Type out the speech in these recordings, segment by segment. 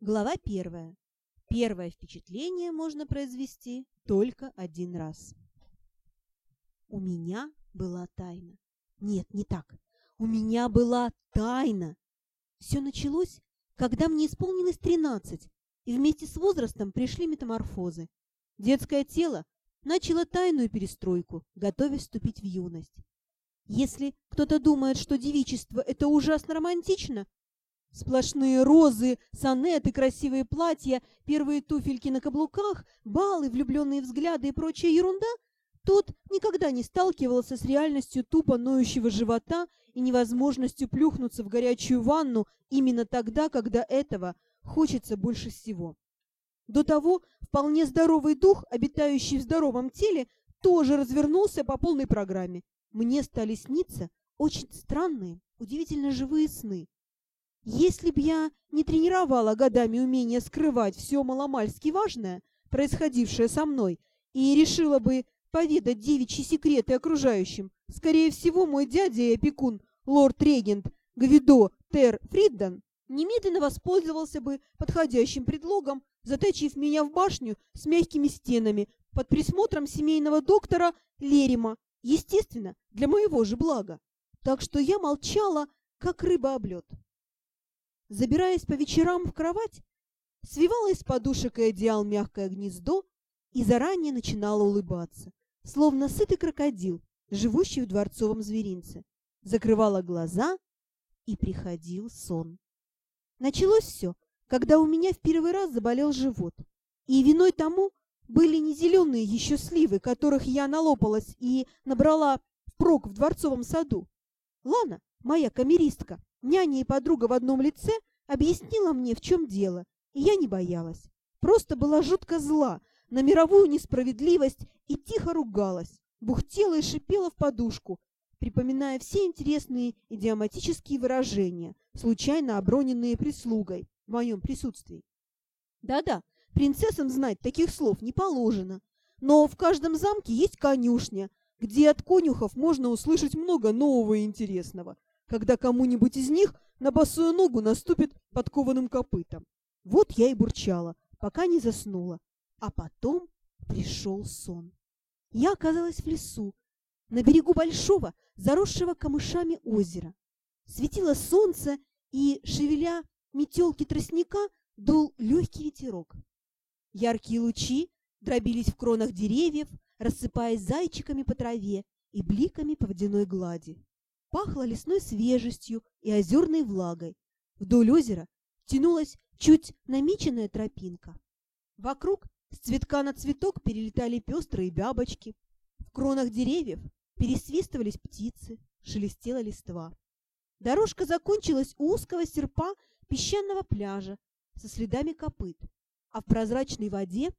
Глава первая. Первое впечатление можно произвести только один раз. У меня была тайна. Нет, не так. У меня была тайна. Все началось, когда мне исполнилось 13, и вместе с возрастом пришли метаморфозы. Детское тело начало тайную перестройку, готовясь вступить в юность. Если кто-то думает, что девичество – это ужасно романтично, сплошные розы, сонеты, красивые платья, первые туфельки на каблуках, балы, влюбленные взгляды и прочая ерунда, тот никогда не сталкивался с реальностью тупо ноющего живота и невозможностью плюхнуться в горячую ванну именно тогда, когда этого хочется больше всего. До того вполне здоровый дух, обитающий в здоровом теле, тоже развернулся по полной программе. Мне стали сниться очень странные, удивительно живые сны. Если б я не тренировала годами умение скрывать все маломальски важное, происходившее со мной, и решила бы поведать девичьи секреты окружающим, скорее всего, мой дядя и опекун, лорд-регент Гвидо Тер Фридден, немедленно воспользовался бы подходящим предлогом, заточив меня в башню с мягкими стенами под присмотром семейного доктора Лерима, естественно, для моего же блага. Так что я молчала, как рыба об лед. Забираясь по вечерам в кровать, свивала из подушек и одеял мягкое гнездо и заранее начинала улыбаться, словно сытый крокодил, живущий в дворцовом зверинце. Закрывала глаза, и приходил сон. Началось все, когда у меня в первый раз заболел живот. И виной тому были не зеленые еще сливы, которых я налопалась и набрала впрок в дворцовом саду. Лана, моя камеристка, няня и подруга в одном лице, объяснила мне, в чем дело, и я не боялась. Просто была жутко зла на мировую несправедливость и тихо ругалась, бухтела и шипела в подушку, припоминая все интересные идиоматические выражения, случайно оброненные прислугой в моем присутствии. Да-да, принцессам знать таких слов не положено, но в каждом замке есть конюшня, где от конюхов можно услышать много нового и интересного, когда кому-нибудь из них на босую ногу наступит подкованным копытом. Вот я и бурчала, пока не заснула. А потом пришел сон. Я оказалась в лесу, на берегу большого, заросшего камышами озера. Светило солнце, и, шевеля метелки тростника, дул легкий ветерок. Яркие лучи дробились в кронах деревьев, рассыпаясь зайчиками по траве и бликами по водяной глади. Пахло лесной свежестью и озерной влагой. Вдоль озера тянулась чуть намеченная тропинка. Вокруг с цветка на цветок перелетали пестрые бабочки. В кронах деревьев пересвистывались птицы, шелестела листва. Дорожка закончилась у узкого серпа песчаного пляжа со следами копыт, а в прозрачной воде,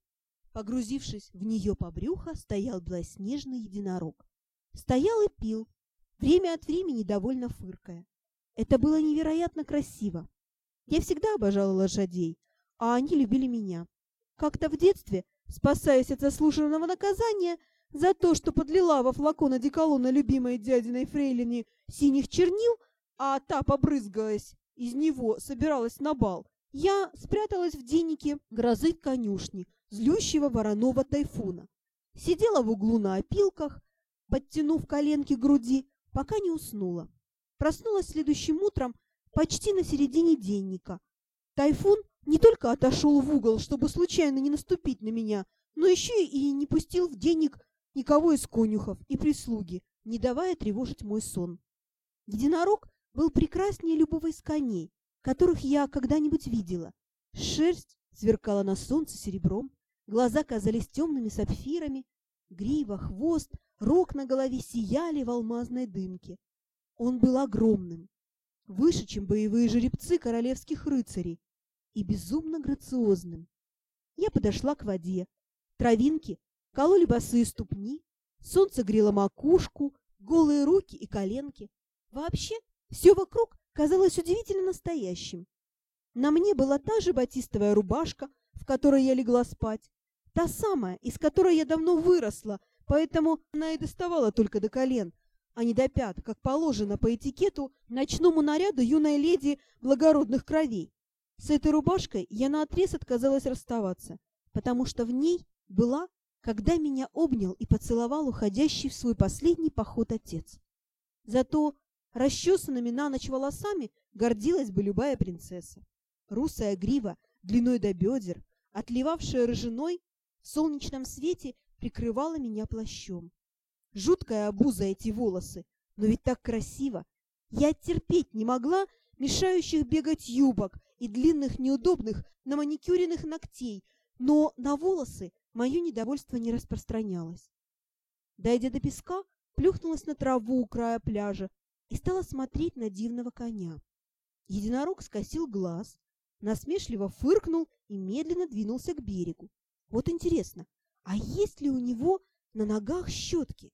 погрузившись в нее по брюхо, стоял белоснежный единорог. Стоял и пил, время от времени довольно фыркая. Это было невероятно красиво. Я всегда обожала лошадей, а они любили меня. Как-то в детстве, спасаясь от заслуженного наказания, за то, что подлила во флакон одеколона любимой дядиной фрейлине синих чернил, а та, побрызгаясь из него, собиралась на бал, я спряталась в деннике грозы конюшни, злющего вороного тайфуна. Сидела в углу на опилках, подтянув коленки к груди, пока не уснула. Проснулась следующим утром почти на середине денника. Тайфун не только отошел в угол, чтобы случайно не наступить на меня, но еще и не пустил в денник никого из конюхов и прислуги, не давая тревожить мой сон. Единорог был прекраснее любого из коней, которых я когда-нибудь видела. Шерсть сверкала на солнце серебром, глаза казались темными сапфирами, грива, хвост, рог на голове сияли в алмазной дымке. Он был огромным, выше, чем боевые жеребцы королевских рыцарей, и безумно грациозным. Я подошла к воде. Травинки кололи босые ступни, солнце грело макушку, голые руки и коленки. Вообще, все вокруг казалось удивительно настоящим. На мне была та же батистовая рубашка, в которой я легла спать, та самая, из которой я давно выросла, поэтому она и доставала только до колен, а не до пят, как положено по этикету ночному наряду юной леди благородных кровей. С этой рубашкой я наотрез отказалась расставаться, потому что в ней была, когда меня обнял и поцеловал уходящий в свой последний поход отец. Зато расчесанными на ночь волосами гордилась бы любая принцесса. Русая грива, длиной до бедер, отливавшая рыжиной, в солнечном свете прикрывала меня плащом. Жуткая обуза эти волосы, но ведь так красиво. Я терпеть не могла мешающих бегать юбок и длинных неудобных на маникюренных ногтей, но на волосы мое недовольство не распространялось. Дойдя до песка, плюхнулась на траву у края пляжа и стала смотреть на дивного коня. Единорог скосил глаз, насмешливо фыркнул и медленно двинулся к берегу. Вот интересно, а есть ли у него на ногах щетки?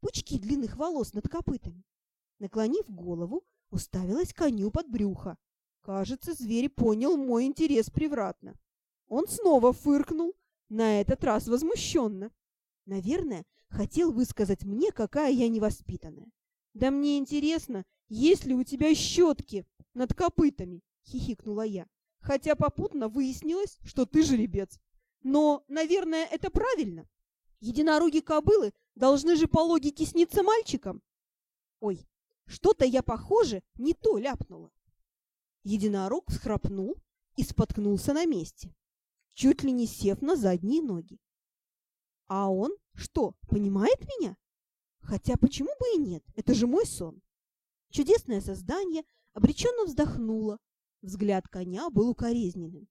Пучки длинных волос над копытами. Наклонив голову, уставилась коню под брюхо. Кажется, зверь понял мой интерес превратно. Он снова фыркнул, на этот раз возмущенно. Наверное, хотел высказать мне, какая я невоспитанная. «Да мне интересно, есть ли у тебя щетки над копытами?» — хихикнула я. «Хотя попутно выяснилось, что ты жеребец. Но, наверное, это правильно. Единороги кобылы должны же по логике сниться мальчикам. Ой, что-то я, похоже, не то ляпнула. Единорог всхрапнул и споткнулся на месте, чуть ли не сев на задние ноги. А он что, понимает меня? Хотя почему бы и нет, это же мой сон. Чудесное создание обреченно вздохнуло. Взгляд коня был укоризненным.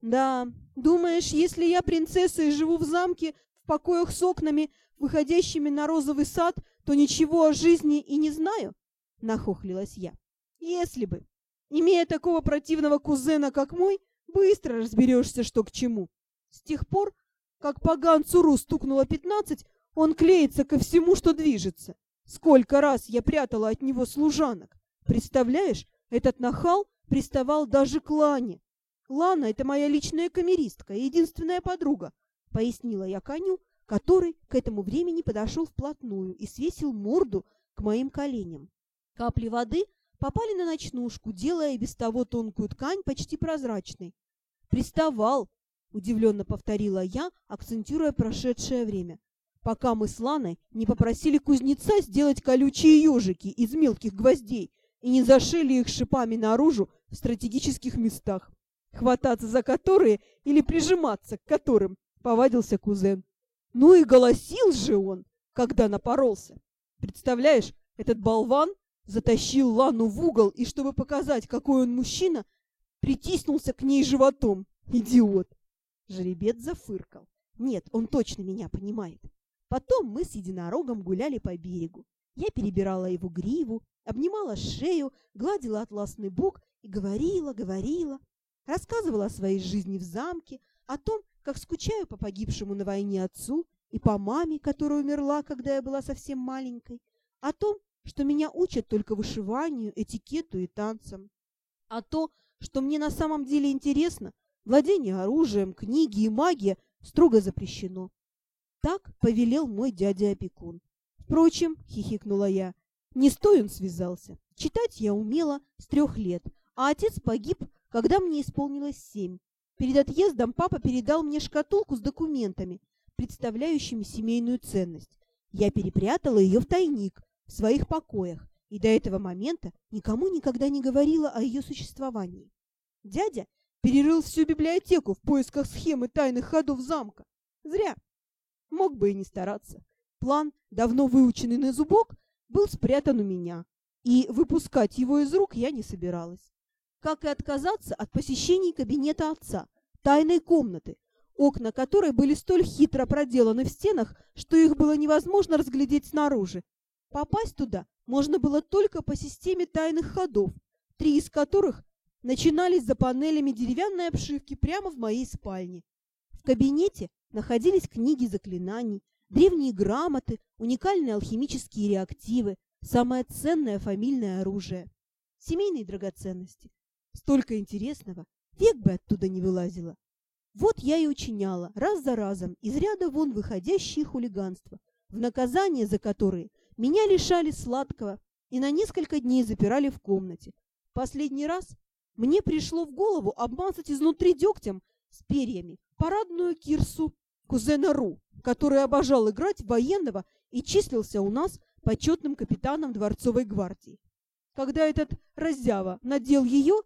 Да, думаешь, если я принцесса и живу в замке в покоях с окнами, выходящими на розовый сад, то ничего о жизни и не знаю? Нахохлилась я. Если бы. Имея такого противного кузена, как мой, быстро разберешься, что к чему. С тех пор, как поган Цуру стукнуло пятнадцать, он клеится ко всему, что движется. Сколько раз я прятала от него служанок. Представляешь, этот нахал приставал даже к Лане, Лана — это моя личная камеристка, единственная подруга, — пояснила я коню, который к этому времени подошел вплотную и свесил морду к моим коленям. Капли воды попали на ночнушку, делая без того тонкую ткань почти прозрачной. «Приставал!» — удивленно повторила я, акцентируя прошедшее время. «Пока мы с Ланой не попросили кузнеца сделать колючие ежики из мелких гвоздей и не зашили их шипами наружу в стратегических местах хвататься за которые или прижиматься к которым, повадился кузен. Ну и голосил же он, когда напоролся. Представляешь, этот болван затащил Лану в угол и, чтобы показать, какой он мужчина, притиснулся к ней животом. Идиот! Жеребец зафыркал. Нет, он точно меня понимает. Потом мы с единорогом гуляли по берегу. Я перебирала его гриву, обнимала шею, гладила атласный бок и говорила, говорила. Рассказывала о своей жизни в замке, о том, как скучаю по погибшему на войне отцу и по маме, которая умерла, когда я была совсем маленькой, о том, что меня учат только вышиванию, этикету и танцам. А то, что мне на самом деле интересно, владение оружием, книги и магия строго запрещено. Так повелел мой дядя-опекун. Впрочем, хихикнула я, не стой он связался. Читать я умела с трех лет, а отец погиб, когда мне исполнилось семь. Перед отъездом папа передал мне шкатулку с документами, представляющими семейную ценность. Я перепрятала ее в тайник в своих покоях и до этого момента никому никогда не говорила о ее существовании. Дядя перерыл всю библиотеку в поисках схемы тайных ходов замка. Зря. Мог бы и не стараться. План, давно выученный на зубок, был спрятан у меня, и выпускать его из рук я не собиралась как и отказаться от посещений кабинета отца, тайной комнаты, окна которой были столь хитро проделаны в стенах, что их было невозможно разглядеть снаружи. Попасть туда можно было только по системе тайных ходов, три из которых начинались за панелями деревянной обшивки прямо в моей спальне. В кабинете находились книги заклинаний, древние грамоты, уникальные алхимические реактивы, самое ценное фамильное оружие, семейные драгоценности, Столько интересного, век бы оттуда не вылазила. Вот я и учиняла, раз за разом, из ряда вон выходящие хулиганства, в наказание за которые меня лишали сладкого и на несколько дней запирали в комнате. Последний раз мне пришло в голову обмазать изнутри дегтем с перьями парадную кирсу кузена Ру, который обожал играть военного и числился у нас почетным капитаном дворцовой гвардии. Когда этот раззява надел ее,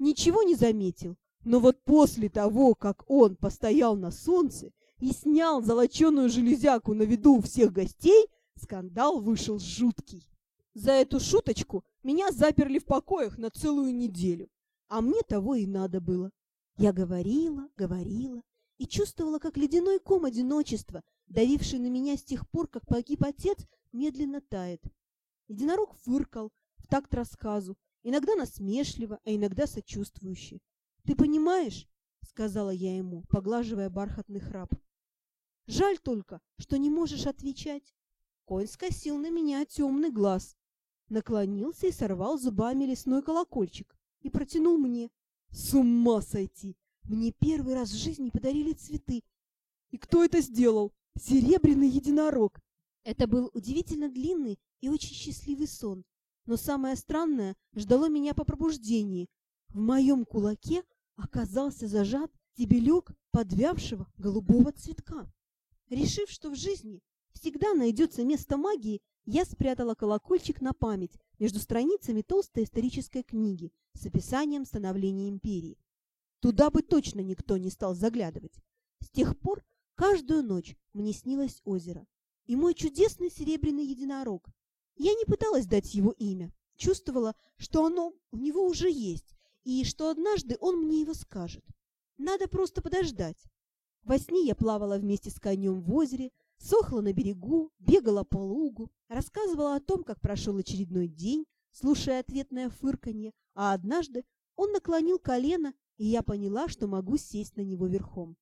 ничего не заметил, но вот после того, как он постоял на солнце и снял золоченую железяку на виду у всех гостей, скандал вышел жуткий. За эту шуточку меня заперли в покоях на целую неделю, а мне того и надо было. Я говорила, говорила и чувствовала, как ледяной ком одиночества, давивший на меня с тех пор, как погиб отец, медленно тает. Единорог фыркал в такт рассказу, иногда насмешливо, а иногда сочувствующе. «Ты понимаешь?» — сказала я ему, поглаживая бархатный храп. «Жаль только, что не можешь отвечать». Конь скосил на меня темный глаз, наклонился и сорвал зубами лесной колокольчик и протянул мне. С ума сойти! Мне первый раз в жизни подарили цветы. И кто это сделал? Серебряный единорог. Это был удивительно длинный и очень счастливый сон. Но самое странное ждало меня по пробуждении. В моем кулаке оказался зажат стебелек подвявшего голубого цветка. Решив, что в жизни всегда найдется место магии, я спрятала колокольчик на память между страницами толстой исторической книги с описанием становления империи. Туда бы точно никто не стал заглядывать. С тех пор каждую ночь мне снилось озеро и мой чудесный серебряный единорог. Я не пыталась дать его имя, чувствовала, что оно у него уже есть, и что однажды он мне его скажет. Надо просто подождать. Во сне я плавала вместе с конем в озере, сохла на берегу, бегала по лугу, рассказывала о том, как прошел очередной день, слушая ответное фырканье, а однажды он наклонил колено, и я поняла, что могу сесть на него верхом.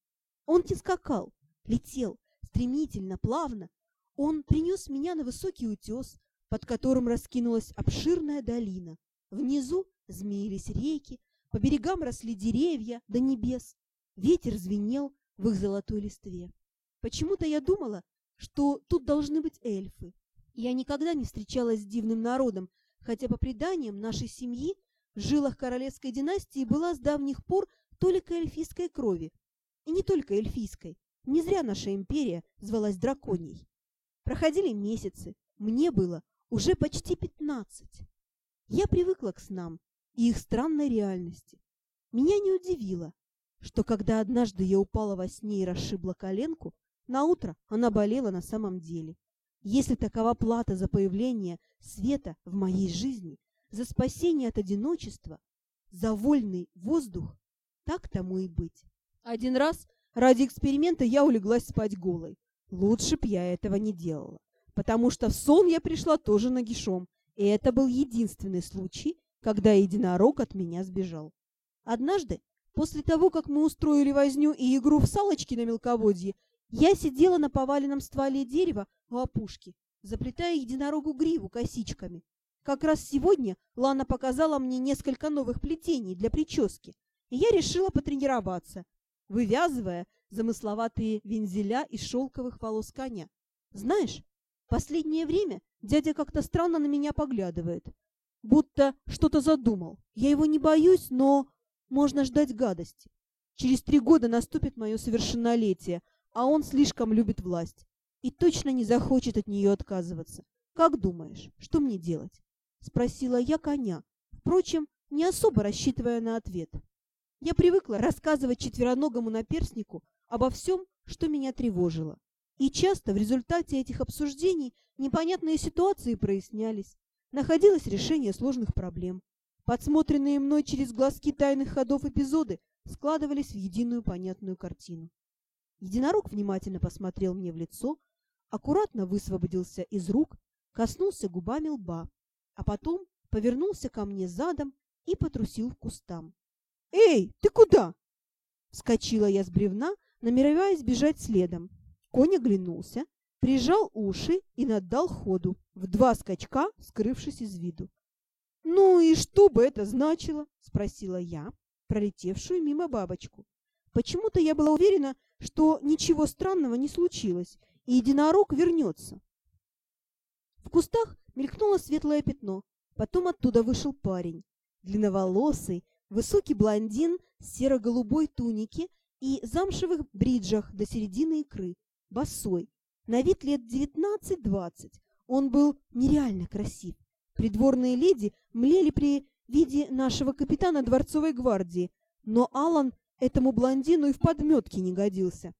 Он не скакал, летел, стремительно, плавно. Он принес меня на высокий утес, под которым раскинулась обширная долина. Внизу змеились реки, по берегам росли деревья до небес. Ветер звенел в их золотой листве. Почему-то я думала, что тут должны быть эльфы. Я никогда не встречалась с дивным народом, хотя по преданиям нашей семьи в жилах королевской династии была с давних пор только эльфийской крови. И не только эльфийской. Не зря наша империя звалась драконьей. Проходили месяцы, мне было уже почти пятнадцать. Я привыкла к снам и их странной реальности. Меня не удивило, что когда однажды я упала во сне и расшибла коленку, на утро она болела на самом деле. Если такова плата за появление света в моей жизни, за спасение от одиночества, за вольный воздух, так тому и быть. Один раз ради эксперимента я улеглась спать голой. Лучше б я этого не делала, потому что в сон я пришла тоже нагишом, и это был единственный случай, когда единорог от меня сбежал. Однажды, после того, как мы устроили возню и игру в салочки на мелководье, я сидела на поваленном стволе дерева у опушки, заплетая единорогу гриву косичками. Как раз сегодня Лана показала мне несколько новых плетений для прически, и я решила потренироваться, вывязывая замысловатые вензеля из шелковых волос коня. Знаешь, последнее время дядя как-то странно на меня поглядывает, будто что-то задумал. Я его не боюсь, но можно ждать гадости. Через три года наступит мое совершеннолетие, а он слишком любит власть и точно не захочет от нее отказываться. Как думаешь, что мне делать? Спросила я коня, впрочем, не особо рассчитывая на ответ. Я привыкла рассказывать четвероногому наперснику обо всем, что меня тревожило. И часто в результате этих обсуждений непонятные ситуации прояснялись, находилось решение сложных проблем. Подсмотренные мной через глазки тайных ходов эпизоды складывались в единую понятную картину. Единорог внимательно посмотрел мне в лицо, аккуратно высвободился из рук, коснулся губами лба, а потом повернулся ко мне задом и потрусил к кустам. «Эй, ты куда?» Вскочила я с бревна, намереваясь бежать следом. Конь оглянулся, прижал уши и наддал ходу, в два скачка скрывшись из виду. «Ну и что бы это значило?» — спросила я, пролетевшую мимо бабочку. Почему-то я была уверена, что ничего странного не случилось, и единорог вернется. В кустах мелькнуло светлое пятно, потом оттуда вышел парень, длинноволосый, Высокий блондин с серо-голубой туники и замшевых бриджах до середины икры, босой, на вид лет 19-20. Он был нереально красив. Придворные леди млели при виде нашего капитана дворцовой гвардии, но Алан этому блондину и в подметке не годился.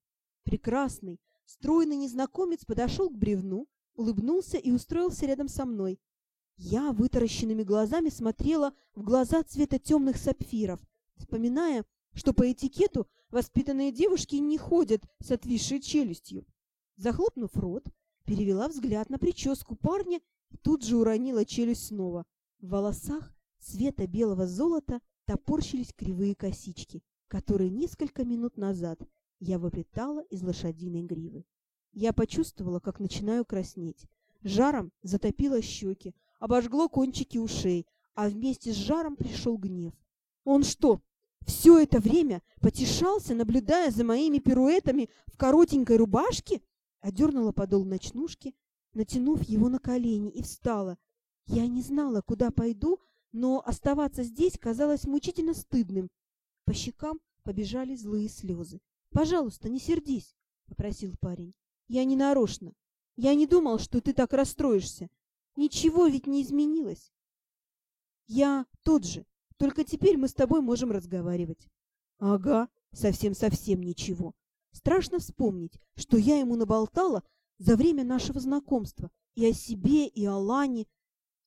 Прекрасный, стройный незнакомец подошел к бревну, улыбнулся и устроился рядом со мной. Я вытаращенными глазами смотрела в глаза цвета темных сапфиров, вспоминая, что по этикету воспитанные девушки не ходят с отвисшей челюстью. Захлопнув рот, перевела взгляд на прическу парня и тут же уронила челюсть снова. В волосах цвета белого золота топорщились кривые косички, которые несколько минут назад я выплетала из лошадиной гривы. Я почувствовала, как начинаю краснеть. Жаром затопило щеки, обожгло кончики ушей, а вместе с жаром пришел гнев. Он что, все это время потешался, наблюдая за моими пируэтами в коротенькой рубашке? Одернула подол ночнушки, натянув его на колени, и встала. Я не знала, куда пойду, но оставаться здесь казалось мучительно стыдным. По щекам побежали злые слезы. «Пожалуйста, не сердись», — попросил парень. «Я не нарочно. Я не думал, что ты так расстроишься. Ничего ведь не изменилось. Я тот же, только теперь мы с тобой можем разговаривать». «Ага, совсем-совсем ничего. Страшно вспомнить, что я ему наболтала за время нашего знакомства и о себе, и о Лане,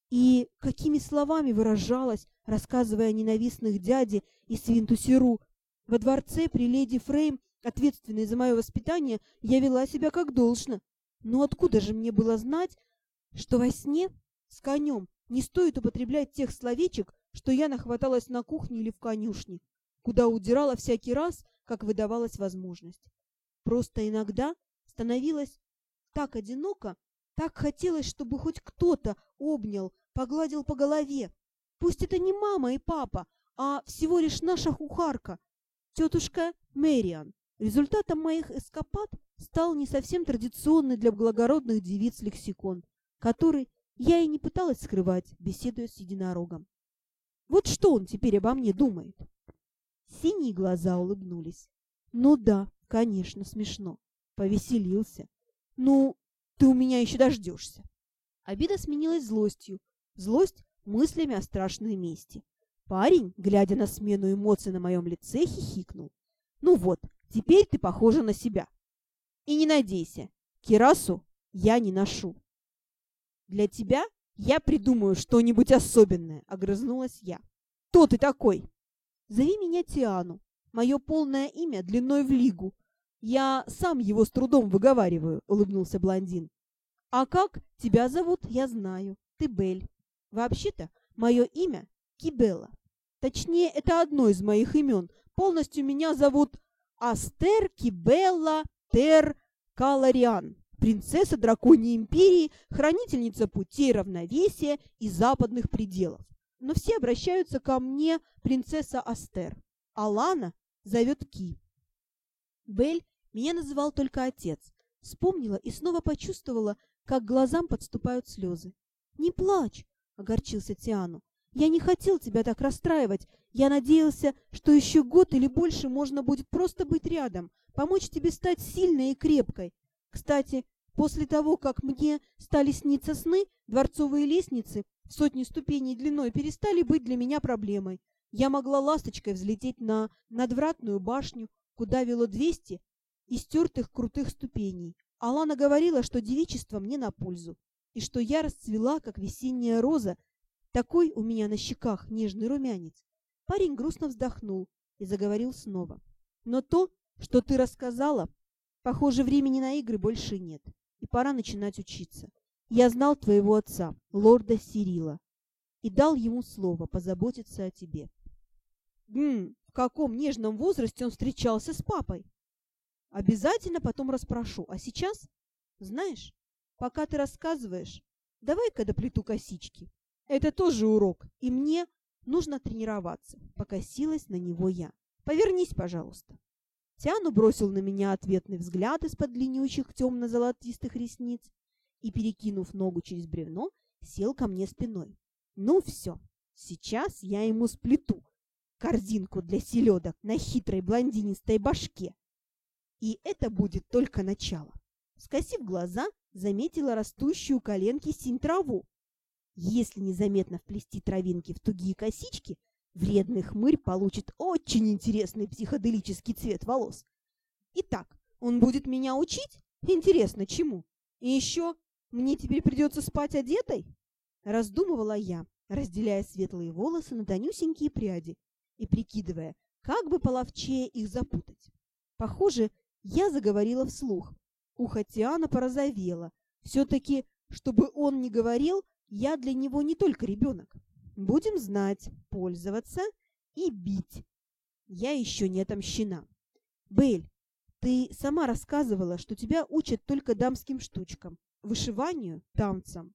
и какими словами выражалась, рассказывая о ненавистных дяде и Свинтусеру. Во дворце при леди Фрейм, ответственной за мое воспитание, я вела себя как должно. Но откуда же мне было знать, что во сне с конем не стоит употреблять тех словечек, что я нахваталась на кухне или в конюшне, куда удирала всякий раз, как выдавалась возможность. Просто иногда становилось так одиноко, так хотелось, чтобы хоть кто-то обнял, погладил по голове. Пусть это не мама и папа, а всего лишь наша кухарка, тетушка Мэриан. Результатом моих эскапад стал не совсем традиционный для благородных девиц лексикон, который я и не пыталась скрывать, беседуя с единорогом. Вот что он теперь обо мне думает? Синие глаза улыбнулись. Ну да, конечно, смешно. Повеселился. Ну, ты у меня еще дождешься. Обида сменилась злостью. Злость мыслями о страшной мести. Парень, глядя на смену эмоций на моем лице, хихикнул. Ну вот, теперь ты похожа на себя. И не надейся, кирасу я не ношу. Для тебя я придумаю что-нибудь особенное, огрызнулась я. Кто ты такой? Зови меня Тиану. Мое полное имя длиной в лигу. Я сам его с трудом выговариваю, улыбнулся блондин. А как тебя зовут, я знаю. Ты Бель. Вообще-то, мое имя Кибела. Точнее, это одно из моих имен. Полностью меня зовут Астер Кибелла Тер Калариан, принцесса драконьей империи, хранительница путей равновесия и западных пределов. Но все обращаются ко мне принцесса Астер. Алана зовет Ки. Бель меня называл только отец. Вспомнила и снова почувствовала, как глазам подступают слезы. «Не плачь!» — огорчился Тиану. «Я не хотел тебя так расстраивать. Я надеялся, что еще год или больше можно будет просто быть рядом, помочь тебе стать сильной и крепкой. Кстати, после того, как мне стали сниться сны, дворцовые лестницы в сотни ступеней длиной перестали быть для меня проблемой. Я могла ласточкой взлететь на надвратную башню, куда вело двести истертых крутых ступеней. Алана говорила, что девичество мне на пользу, и что я расцвела, как весенняя роза, такой у меня на щеках нежный румянец. Парень грустно вздохнул и заговорил снова. Но то, что ты рассказала, похоже, времени на игры больше нет, и пора начинать учиться. Я знал твоего отца, лорда Сирила, и дал ему слово позаботиться о тебе. Гм, в каком нежном возрасте он встречался с папой? Обязательно потом расспрошу. А сейчас, знаешь, пока ты рассказываешь, давай-ка доплету косички. Это тоже урок, и мне нужно тренироваться. Покосилась на него я. Повернись, пожалуйста. Тяну бросил на меня ответный взгляд из-под длиннющих темно-золотистых ресниц и, перекинув ногу через бревно, сел ко мне спиной. Ну все, сейчас я ему сплету корзинку для селедок на хитрой блондинистой башке. И это будет только начало. Скосив глаза, заметила растущую коленки синь траву. Если незаметно вплести травинки в тугие косички, вредный хмырь получит очень интересный психоделический цвет волос. Итак, он будет меня учить? Интересно, чему? И еще мне теперь придется спать одетой? Раздумывала я, разделяя светлые волосы на тонюсенькие пряди и прикидывая, как бы половчее их запутать. Похоже, я заговорила вслух. Ухо Тиана порозовело. Все-таки, чтобы он не говорил, я для него не только ребенок. Будем знать, пользоваться и бить. Я еще не отомщена. Бель, ты сама рассказывала, что тебя учат только дамским штучкам. Вышиванию, танцам.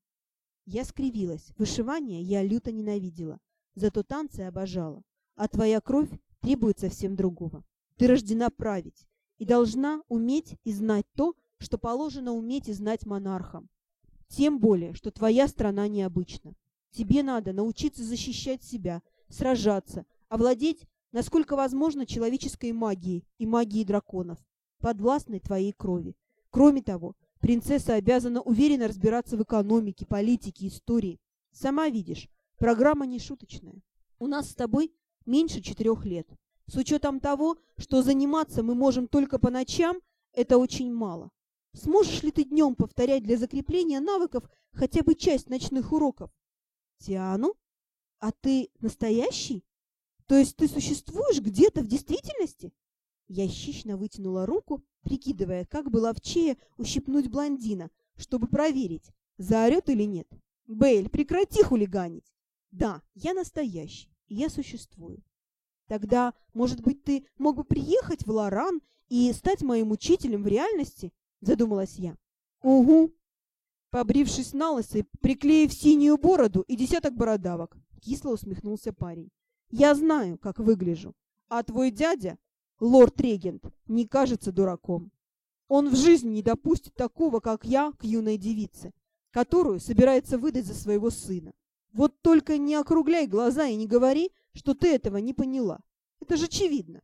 Я скривилась. Вышивание я люто ненавидела. Зато танцы обожала. А твоя кровь требует совсем другого. Ты рождена править и должна уметь и знать то, что положено уметь и знать монархам. Тем более, что твоя страна необычна. Тебе надо научиться защищать себя, сражаться, овладеть, насколько возможно, человеческой магией и магией драконов, подвластной твоей крови. Кроме того, принцесса обязана уверенно разбираться в экономике, политике, истории. Сама видишь, программа не шуточная. У нас с тобой меньше четырех лет. С учетом того, что заниматься мы можем только по ночам, это очень мало. Сможешь ли ты днем повторять для закрепления навыков хотя бы часть ночных уроков? Тиану? А ты настоящий? То есть ты существуешь где-то в действительности? Я хищно вытянула руку, прикидывая, как бы ловчее ущипнуть блондина, чтобы проверить, заорет или нет. Бейль, прекрати хулиганить. Да, я настоящий, и я существую. Тогда, может быть, ты мог бы приехать в Лоран и стать моим учителем в реальности? задумалась я. Угу. Побрившись на лысо, приклеив синюю бороду и десяток бородавок, кисло усмехнулся парень. Я знаю, как выгляжу. А твой дядя, лорд-регент, не кажется дураком. Он в жизни не допустит такого, как я, к юной девице, которую собирается выдать за своего сына. Вот только не округляй глаза и не говори, что ты этого не поняла. Это же очевидно.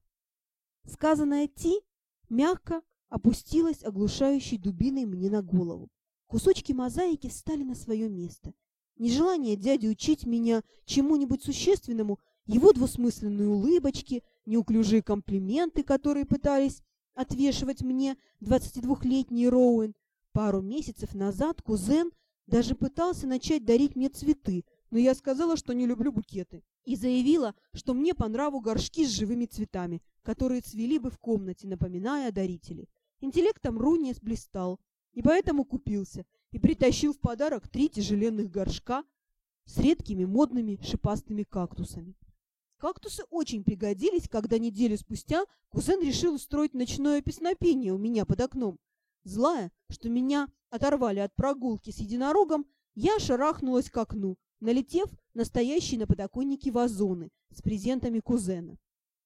Сказанное Ти мягко опустилась оглушающей дубиной мне на голову. Кусочки мозаики встали на свое место. Нежелание дяди учить меня чему-нибудь существенному, его двусмысленные улыбочки, неуклюжие комплименты, которые пытались отвешивать мне 22-летний Роуэн. Пару месяцев назад кузен даже пытался начать дарить мне цветы, но я сказала, что не люблю букеты, и заявила, что мне по нраву горшки с живыми цветами, которые цвели бы в комнате, напоминая о дарителе. Интеллектом Руни блистал, и поэтому купился и притащил в подарок три тяжеленных горшка с редкими модными шипастыми кактусами. Кактусы очень пригодились, когда неделю спустя кузен решил устроить ночное песнопение у меня под окном. Злая, что меня оторвали от прогулки с единорогом, я шарахнулась к окну, налетев на стоящие на подоконнике вазоны с презентами кузена.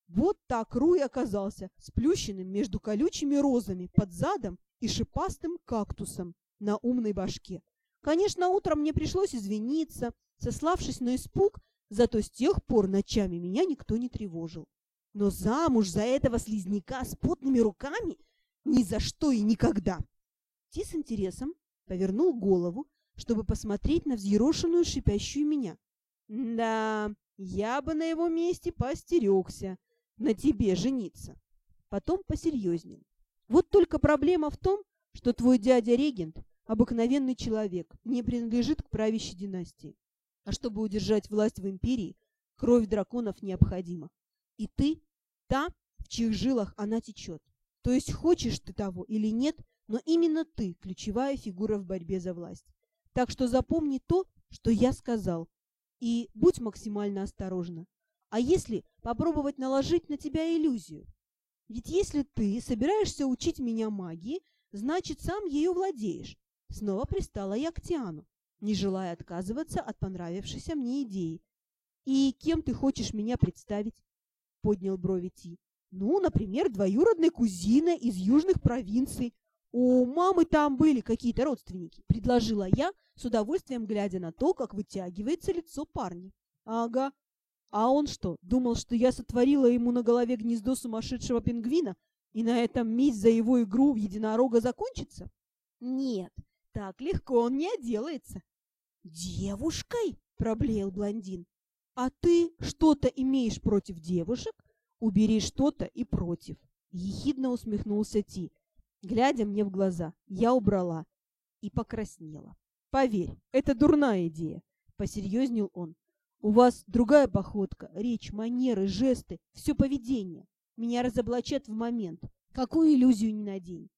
Вот так Руй оказался сплющенным между колючими розами под задом и шипастым кактусом на умной башке. Конечно, утром мне пришлось извиниться, сославшись на испуг, зато с тех пор ночами меня никто не тревожил. Но замуж за этого слизняка с потными руками ни за что и никогда. Ти с интересом повернул голову, чтобы посмотреть на взъерошенную шипящую меня. Да, я бы на его месте постерегся на тебе жениться. Потом посерьезнел. Вот только проблема в том, что твой дядя-регент – обыкновенный человек, не принадлежит к правящей династии. А чтобы удержать власть в империи, кровь драконов необходима. И ты – та, в чьих жилах она течет. То есть хочешь ты того или нет, но именно ты – ключевая фигура в борьбе за власть. Так что запомни то, что я сказал, и будь максимально осторожна. А если попробовать наложить на тебя иллюзию? Ведь если ты собираешься учить меня магии, значит, сам ею владеешь. Снова пристала я к Тиану, не желая отказываться от понравившейся мне идеи. «И кем ты хочешь меня представить?» — поднял брови Ти. «Ну, например, двоюродной кузиной из южных провинций. У мамы там были какие-то родственники», — предложила я, с удовольствием глядя на то, как вытягивается лицо парня. «Ага, А он что, думал, что я сотворила ему на голове гнездо сумасшедшего пингвина, и на этом месть за его игру в единорога закончится? Нет, так легко он не отделается. «Девушкой?» — проблеял блондин. «А ты что-то имеешь против девушек? Убери что-то и против!» Ехидно усмехнулся Ти. Глядя мне в глаза, я убрала и покраснела. «Поверь, это дурная идея», — посерьезнел он. «У вас другая походка, речь, манеры, жесты, все поведение. Меня разоблачат в момент. Какую иллюзию не надень.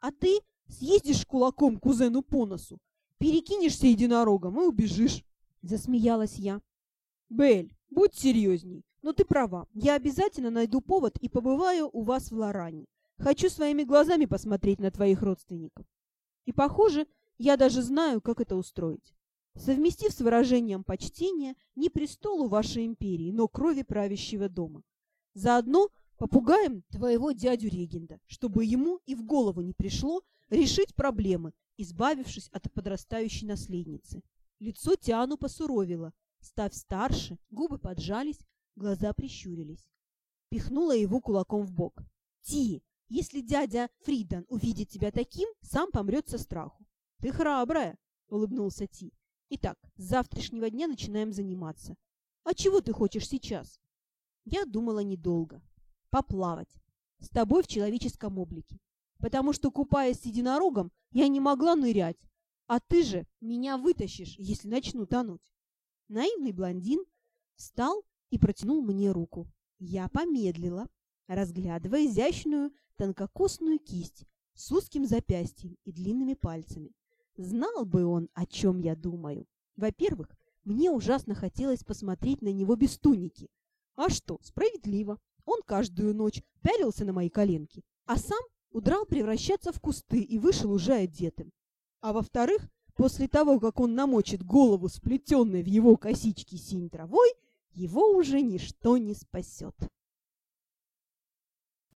А ты съездишь кулаком кузену по носу, перекинешься единорогом и убежишь», — засмеялась я. «Белль, будь серьезней. Но ты права. Я обязательно найду повод и побываю у вас в Лоране. Хочу своими глазами посмотреть на твоих родственников. И, похоже, я даже знаю, как это устроить. Совместив с выражением почтения не престолу вашей империи, но крови правящего дома. Заодно попугаем твоего дядю-регента, чтобы ему и в голову не пришло решить проблемы, избавившись от подрастающей наследницы. Лицо Тиану посуровило, став старше, губы поджались, Глаза прищурились. Пихнула его кулаком в бок. «Ти, если дядя Фридан увидит тебя таким, сам помрет со страху». «Ты храбрая», — улыбнулся Ти. «Итак, с завтрашнего дня начинаем заниматься. А чего ты хочешь сейчас?» Я думала недолго. Поплавать. С тобой в человеческом облике. Потому что, купаясь с единорогом, я не могла нырять. А ты же меня вытащишь, если начну тонуть. Наивный блондин встал и протянул мне руку. Я помедлила, разглядывая изящную тонкокосную кисть с узким запястьем и длинными пальцами. Знал бы он, о чем я думаю. Во-первых, мне ужасно хотелось посмотреть на него без туники. А что, справедливо. Он каждую ночь пялился на мои коленки, а сам удрал превращаться в кусты и вышел уже одетым. А во-вторых, после того, как он намочит голову, сплетенной в его косички синей травой, его уже ничто не спасет.